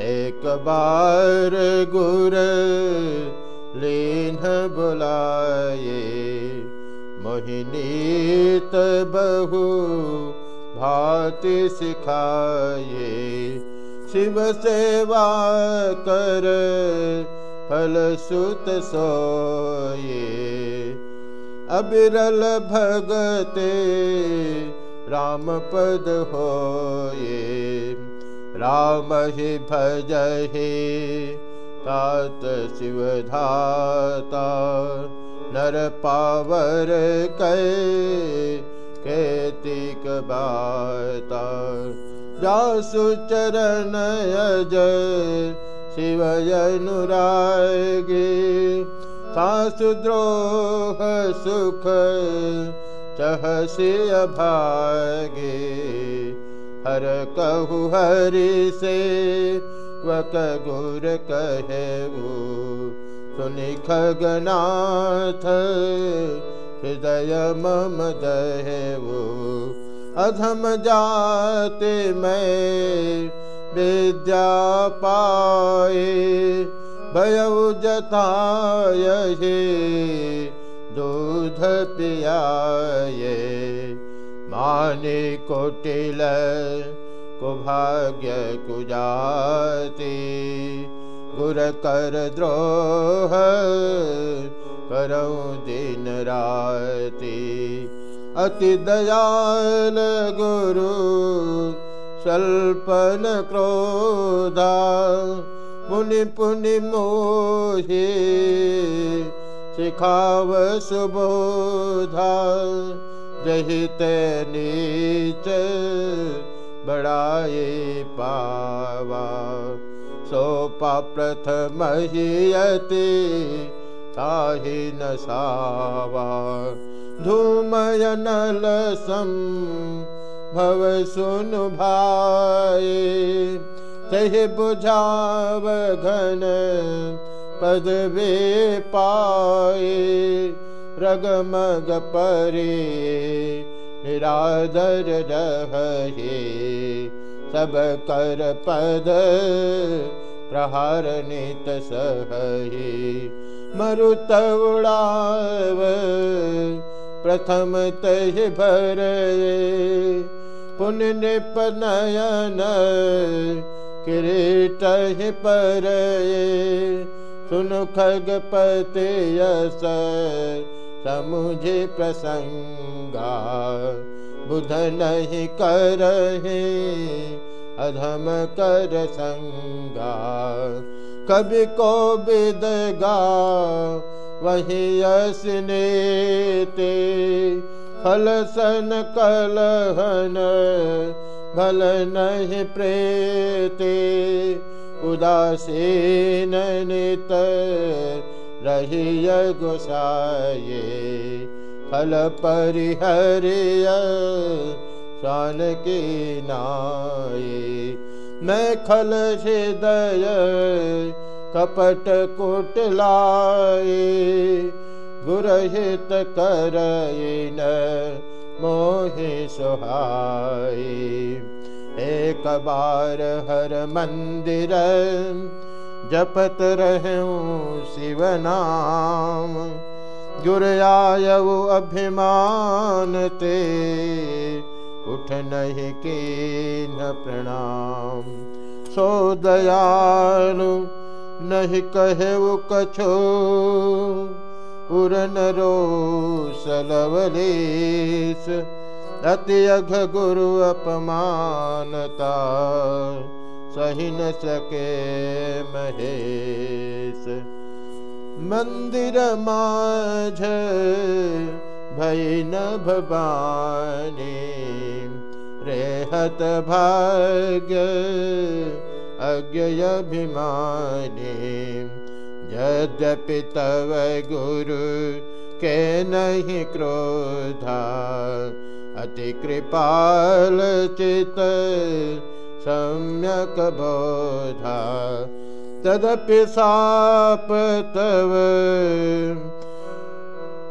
एक बार गुर लीन बुलाए मोहिनीत बहु भाति सिखाए। शिव सेवा कर फल सुत सोए। अबिरल भगते राम पद होये राम ही भज हे तात शिव धाता नर पावर कै केतिक बाता। जासु चरण यज शिव अनुरागे सासुद्रोह सुख चहसी भागे हर कहु हरि से, वक गुर कहे सुनि खगनाथ, हृदय मम दहेवो अधम जाते मैं, विद्या पाए भयउ जताय दूध पियाये। माने कोटिल को भाग्य कुजाति। गुर कर द्रोह करऊँ दिन राति। अति दयाल गुरु सल्पन क्रोधा। मुनि पुनि मोहे सिखाव सुबोधा। जहित नीच बड़ाए पावा। सोपा प्रथम हियते ताहि न सावा। धूमयनल सम भव सुन भाई तह बुझाव घन पद वे पाए। रगमग निरादर रहे सब कर पद प्रहार नित सहे मरुत उड़ाव प्रथम तह भर पुण्य पनयन किरीट पर। सुन खगपति यस समुझे प्रसंगा, बुध नहीं कर अधम कर संगा। कभी को बिदगा वही यसने ते। फल सन कलहन, भल नहीं प्रेते। उदासीन नित रही गोसाए फल परिहरिय शान की नाये मैं खल से हृदय कपट कुट लाए गुरहित कर मोहि सुहाई। एक बार हर मंदिर जपत रहूँ शिव नाम। गुर अभिमान ते, उठ नहीं के न प्रणाम। सो दयालु नहीं कहे कछो उरन रो सलवलेश। अति अघ गुरु अपमानता सही न सके महेश। मंदिर माझ भई न भवानी, रेहत भाग्य अज्ञ अभिमानी। यद्यपि तव गुरु के नहीं क्रोधा, अति कृपाल चित सम्यक बोधा। तदपि साप तव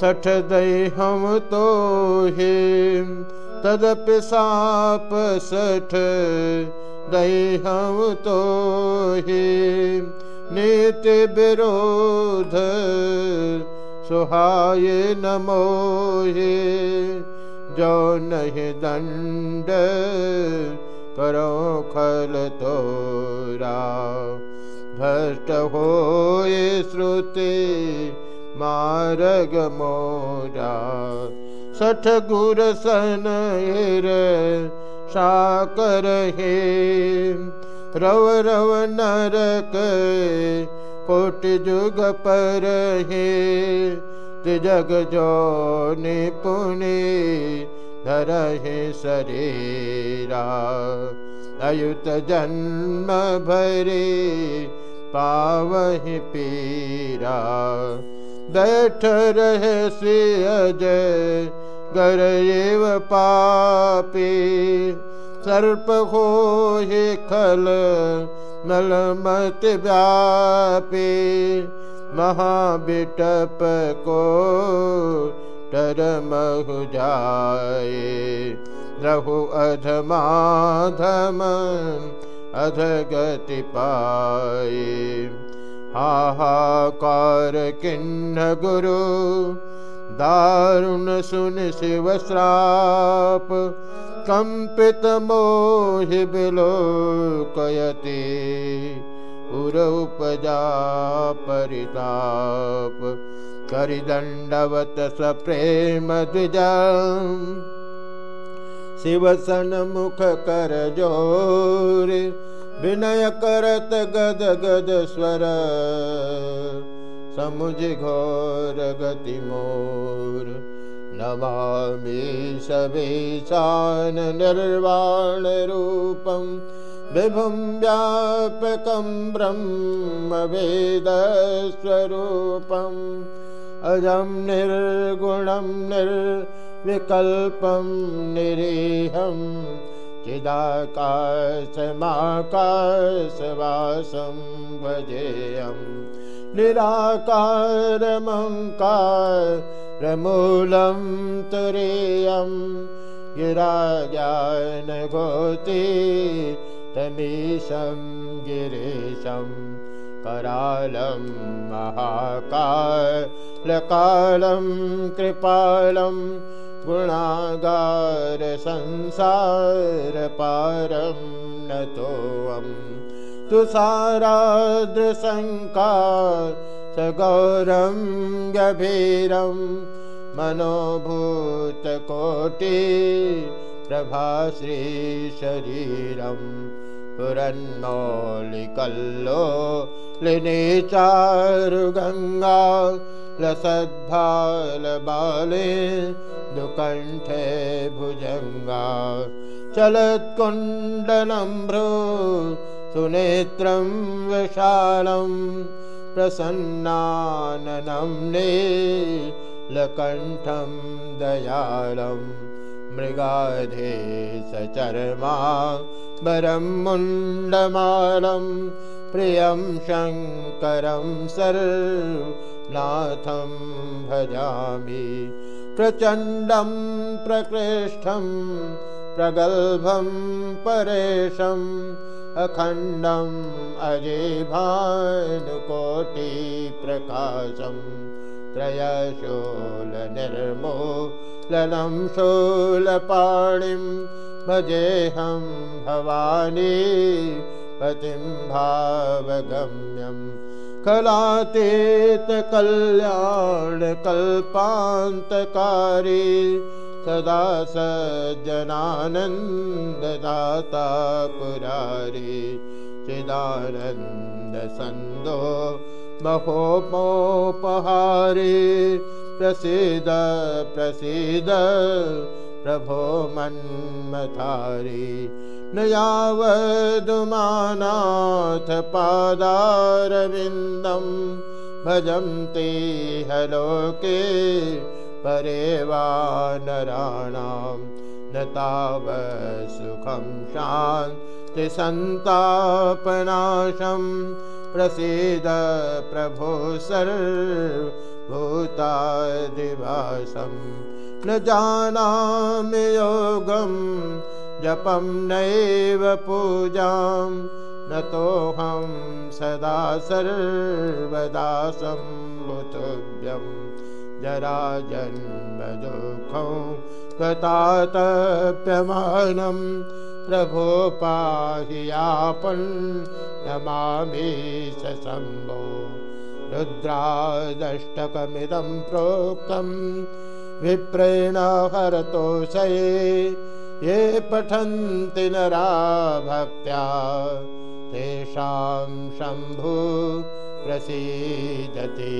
सठ हम तो हे। तदपि साप सठ हम तो ही। नीति विरोध सुहाय नमोहे जो नहीं दंड करो खल तोरा। भ्रष्ट हो श्रुति मारग मोरा। सठ गुर सन साकर हे। रव रव नरक कोट जुग पर हे। जग जो निपुणे धर हे शरीरा। अयुत जन्म भरे पावहि पीरा। बैठ रहे अजय एव पापी। सर्प हो हे खल मलमत व्यापी। महाबिटप को टर महु जाए रहु अधमाधम अधगति पाए। हाहाकार किन्न गुरु, दारुण सुन शिव श्राप। कंपित मोहि बिलो कयति उर उपजा परिताप। करिदंडवत सप्रेम जोर विनय करत गद गद स्वर समुझ घोर गति मोर नमामि सवेशान निर्वाण रूपं विभुं व्यापकं ब्रह्मवेदस्वरूपम् अजं निर्गुणं निर्विकल्पं निरीहं चिदाकाशमाकाशवासं भजेयम् निराकारमङ्कारमूलं तुरेयं। गिराजान गोति तमीशं गिरीशं करालं महाकालकालं कृपालं गुणागारसंसारपारं नतोऽम् तुषाराद्रशङ्का सगौरं गभीरं। मनोभूतकोटि प्रभाश्रीशरीरं पुरन्नौलिकल्लो लिनेचारुगङ्गा लसद्भालबाले दुकण्ठे भुजङ्गा चलत्कुण्डलं भ्रो सुनेत्रं विशालं प्रसन्नाननं नीलकण्ठं दयालं मृगाधे सचर्मा वरं मुण्डमालं प्रियं शङ्करं सर्वनाथं भजामि। प्रचण्डं प्रकृष्टं प्रगल्भं परेशम् अखण्डम् अजेभानुकोटिप्रकाशं त्रयशूलनिर्मूलनं शूलपाणिं भजेऽहं भवानी पतिं भावगम्यं कलातीतकल्याणकल्पान्तकारी सदा सज्जनानन्ददाता पुरारी। चिदानन्दसन्दो महोपोपहारे प्रसीद प्रसीद प्रभो मन्मथारी न यावदुमानाथ पादारविन्दं भजन्ते हलोके परे वा नराणां न तावसुखं शान्तिसन्तापनाशं प्रसीद प्रभो सर्वभूतादिवासं न जानामि योगं जपं नैव पूजां। नतोऽहं सदा सर्वदा सम्भुतव्यं जराजन्मदुःखं गतातप्यमानं प्रभो पाहि यापन् नमामि स शम्भो रुद्रादष्टकमिदं प्रोक्तं विप्रेण हरतोषये ये पठन्ति नरा भक्त्या तेषां शम्भु प्रसीदति।